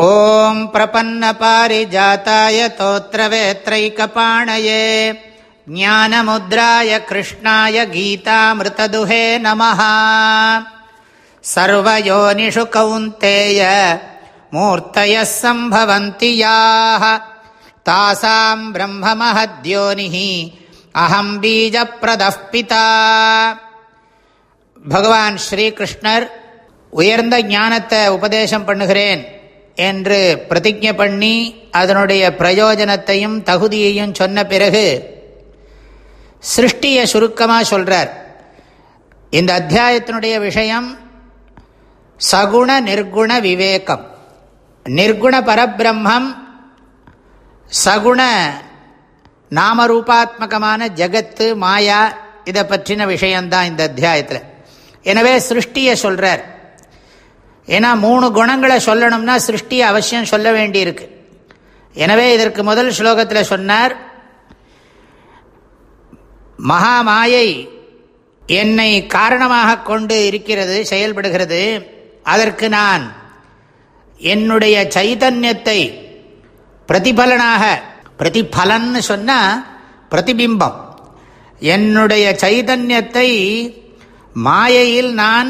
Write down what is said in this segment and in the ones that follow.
ॐ प्रपन्नपारिजाताय तोत्रवेत्रैकपाणये ज्ञानमुद्राय कृष्णाय गीतामृतदुहे नमः सर्वयोनिषु कौन्तेय मूर्तयः सम्भवन्ति याः तासाम् ब्रह्ममहद्योनिः अहम् बीजप्रदः पिता பகவான் ஸ்ரீகிருஷ்ணர் உயர்ந்த ஞானத்தை உபதேசம் பண்ணுகிறேன் என்று பிரதிஜை பண்ணி அதனுடைய பிரயோஜனத்தையும் தகுதியையும் சொன்ன பிறகு சிருஷ்டியை சுருக்கமாக சொல்கிறார் இந்த அத்தியாயத்தினுடைய விஷயம் சகுண நிர்குண விவேகம். நிர்குண பரபிரம்மம் சகுண நாமரூபாத்மகமான ஜகத்து மாயா இதை பற்றின விஷயம்தான் இந்த அத்தியாயத்தில். எனவே சிருஷ்டியை சொல்கிறார் ஏன்னா மூணு குணங்களை சொல்லணும்னா சிருஷ்டியை அவசியம் சொல்ல வேண்டியிருக்கு. எனவே இதற்கு முதல் ஸ்லோகத்தில் சொன்னார் மகாமாயை என்னை காரணமாக கொண்டு இருக்கிறது செயல்படுகிறது. அதற்கு நான் என்னுடைய சைதன்யத்தை பிரதிபலனாக பிரதிபலன்னு சொன்னால் பிரதிபிம்பம். என்னுடைய சைதன்யத்தை மாயையில் நான்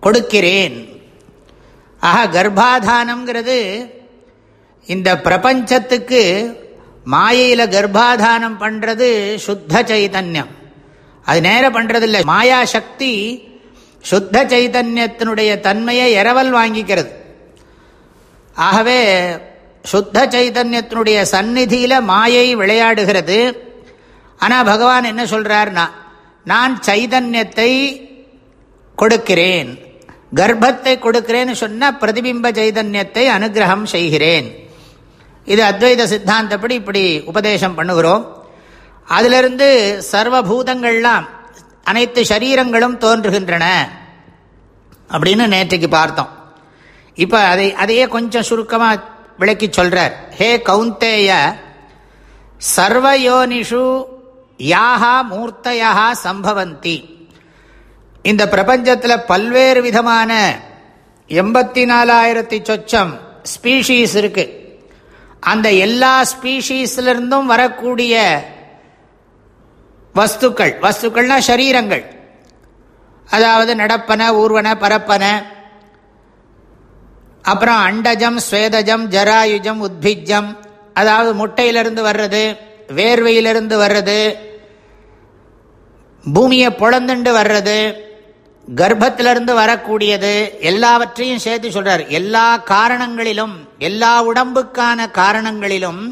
கொடுக்கிறேன். ஆக கர்ப்பாதானம்ங்கிறது இந்த பிரபஞ்சத்துக்கு மாயையில் கர்ப்பாதானம் பண்ணுறது சுத்த சைதன்யம். அது நேரம் பண்ணுறது இல்லை மாயா சக்தி சுத்த சைதன்யத்தினுடைய தன்மையை இரவல் வாங்கிக்கிறது. ஆகவே சுத்த சைதன்யத்தினுடைய சந்நிதியில் மாயை விளையாடுகிறது. ஆனால் பகவான் என்ன சொல்கிறார்னா நான் சைதன்யத்தை கொடுக்கிறேன். கர்ப்பத்தை கொடுக்கிறேன்னு சொன்னால் பிரதிபிம்ப சைதன்யத்தை அனுகிரகம் செய்கிறேன். இது அத்வைத சித்தாந்தப்படி இப்படி உபதேசம் பண்ணுகிறோம். அதிலிருந்து சர்வபூதங்கள்லாம் அனைத்து சரீரங்களும் தோன்றுகின்றன அப்படின்னு நேற்றைக்கு பார்த்தோம். இப்போ அதை அதையே கொஞ்சம் சுருக்கமாக விளக்கி சொல்கிறார் ஹே கவுந்தேய சர்வயோனிஷு யாகா மூர்த்தையா சம்பவந்தி. இந்த பிரபஞ்சத்தில் பல்வேறு விதமான எண்பத்தி நாலாயிரத்தி சொச்சம் ஸ்பீஷீஸ் இருக்கு. அந்த எல்லா ஸ்பீஷீஸ்லிருந்தும் வரக்கூடிய வஸ்துக்கள் வஸ்துக்கள்னா சரீரங்கள். அதாவது நடப்பன ஊர்வன பரப்பன. அப்புறம் அண்டஜம் ஸ்வேதஜம் ஜராயுஜம் உத்பிஜம். அதாவது முட்டையிலிருந்து வர்றது வேர்வையிலிருந்து வர்றது பூமியை பொழந்துண்டு வர்றது கர்ப்பத்திலிருந்து வரக்கூடியது எல்லாவற்றையும் சேர்த்து சொல்றார். எல்லா காரணங்களிலும் எல்லா உடம்புக்கான காரணங்களிலும்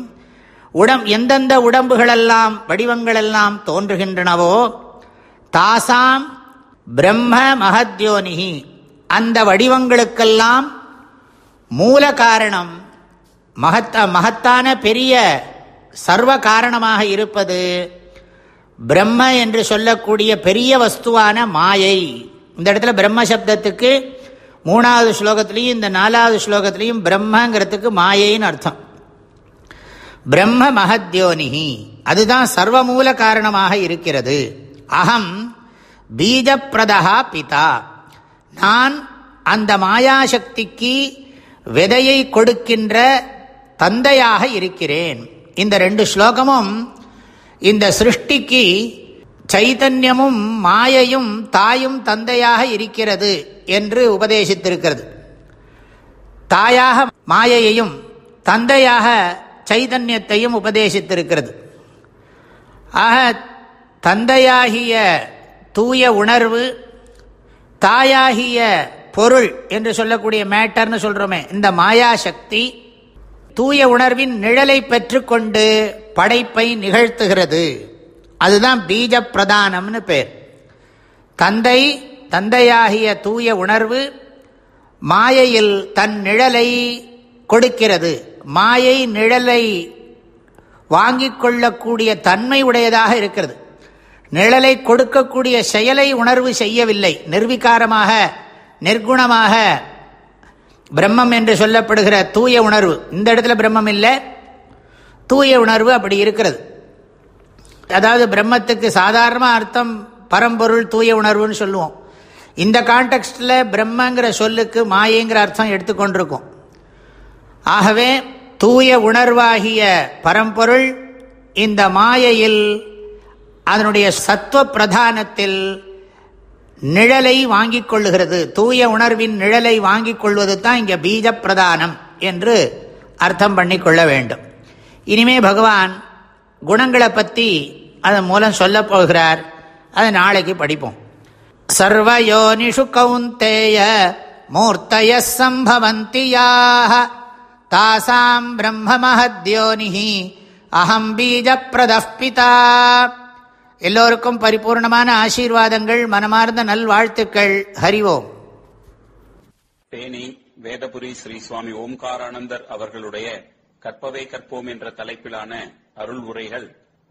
உடம் எந்தெந்த உடம்புகளெல்லாம் வடிவங்களெல்லாம் தோன்றுகின்றனவோ தாசாம் பிரம்ம மகத்யோனிகி அந்த வடிவங்களுக்கெல்லாம் மூல காரணம் மகத்த மகத்தான பெரிய சர்வ காரணமாக இருப்பது பிரம்ம என்று சொல்லக்கூடிய பெரிய வஸ்துவான மாயை. இந்த இடத்துல பிரம்ம சப்தத்துக்கு மூணாவது ஸ்லோகத்திலையும் இந்த நாலாவது ஸ்லோகத்திலையும் பிரம்மங்கிறதுக்கு மாயைன்னு அர்த்தம். பிரம்ம மகத்யோனிகி அதுதான் சர்வமூல காரணமாக இருக்கிறது. அகம் பீஜப்பிரதா பிதா. நான் அந்த மாயாசக்திக்கு விதையை கொடுக்கின்ற தந்தையாக இருக்கிறேன். இந்த ரெண்டு ஸ்லோகமும் இந்த சிருஷ்டிக்கு சைதன்யமும் மாயையும் தாயும் தந்தையாக இருக்கிறது என்று உபதேசித்திருக்கிறது. தாயாக மாயையையும் தந்தையாக சைதன்யத்தையும் உபதேசித்திருக்கிறது. ஆக தந்தையாகிய தூய உணர்வு தாயாகிய பொருள் என்று சொல்லக்கூடிய மேட்டர்னு சொல்கிறோமே இந்த மாயா சக்தி தூய உணர்வின் நிழலை பெற்றுக்கொண்டு படைப்பை நிகழ்த்துகிறது. அதுதான் பீஜ பிரதானம்னு பேர். தந்தை தந்தையாகிய தூய உணர்வு மாயையில் தன் நிழலை கொடுக்கிறது. மாயை நிழலை வாங்கி கொள்ளக்கூடிய தன்மை உடையதாக இருக்கிறது. நிழலை கொடுக்கக்கூடிய செயலை உணர்வு செய்யவில்லை. நிர்விகாரமாக நிர்குணமாக பிரம்மம் என்று சொல்லப்படுகிற தூய உணர்வு. இந்த இடத்துல பிரம்மம் இல்லை. தூய உணர்வு அப்படி இருக்கிறது. அதாவது பிரம்மத்துக்கு சாதாரண அர்த்தம் பரம்பொருள் தூய உணர்வுன்னு சொல்லுவோம். இந்த கான்டெக்ஸ்டில் பிரம்மங்கிற சொல்லுக்கு மாயைங்கிற அர்த்தம் எடுத்துக்கொண்டிருக்கும். ஆகவே தூய உணர்வாகிய பரம்பொருள் இந்த மாயையில் அதனுடைய சத்துவ பிரதானத்தில் நிழலை வாங்கி கொள்ளுகிறது. தூய உணர்வின் நிழலை வாங்கி கொள்வது தான் இங்கே பீஜ பிரதானம் என்று அர்த்தம் பண்ணி கொள்ள வேண்டும். இனிமே பகவான் குணங்களை பற்றி அதன் மூலம் சொல்ல போகிறார். அதை நாளைக்கு படிப்போம். சர்வயோனிஷு கவுந்தேய மூர்த்தய சம்பவந்தி யாக தாசாம் பிரம்ம மஹத்யோனி அகம் பீஜ பிரதப்பிதா எல்லோருக்கும் பரிபூர்ணமான ஆசீர்வாதங்கள் மனமார்ந்த நல்வாழ்த்துக்கள். ஹரிவோம். தேனி வேதபுரி ஸ்ரீ சுவாமி ஓம்காரானந்தர் அவர்களுடைய கற்பவை கற்போம் என்ற தலைப்பிலான அருள் உரைகள்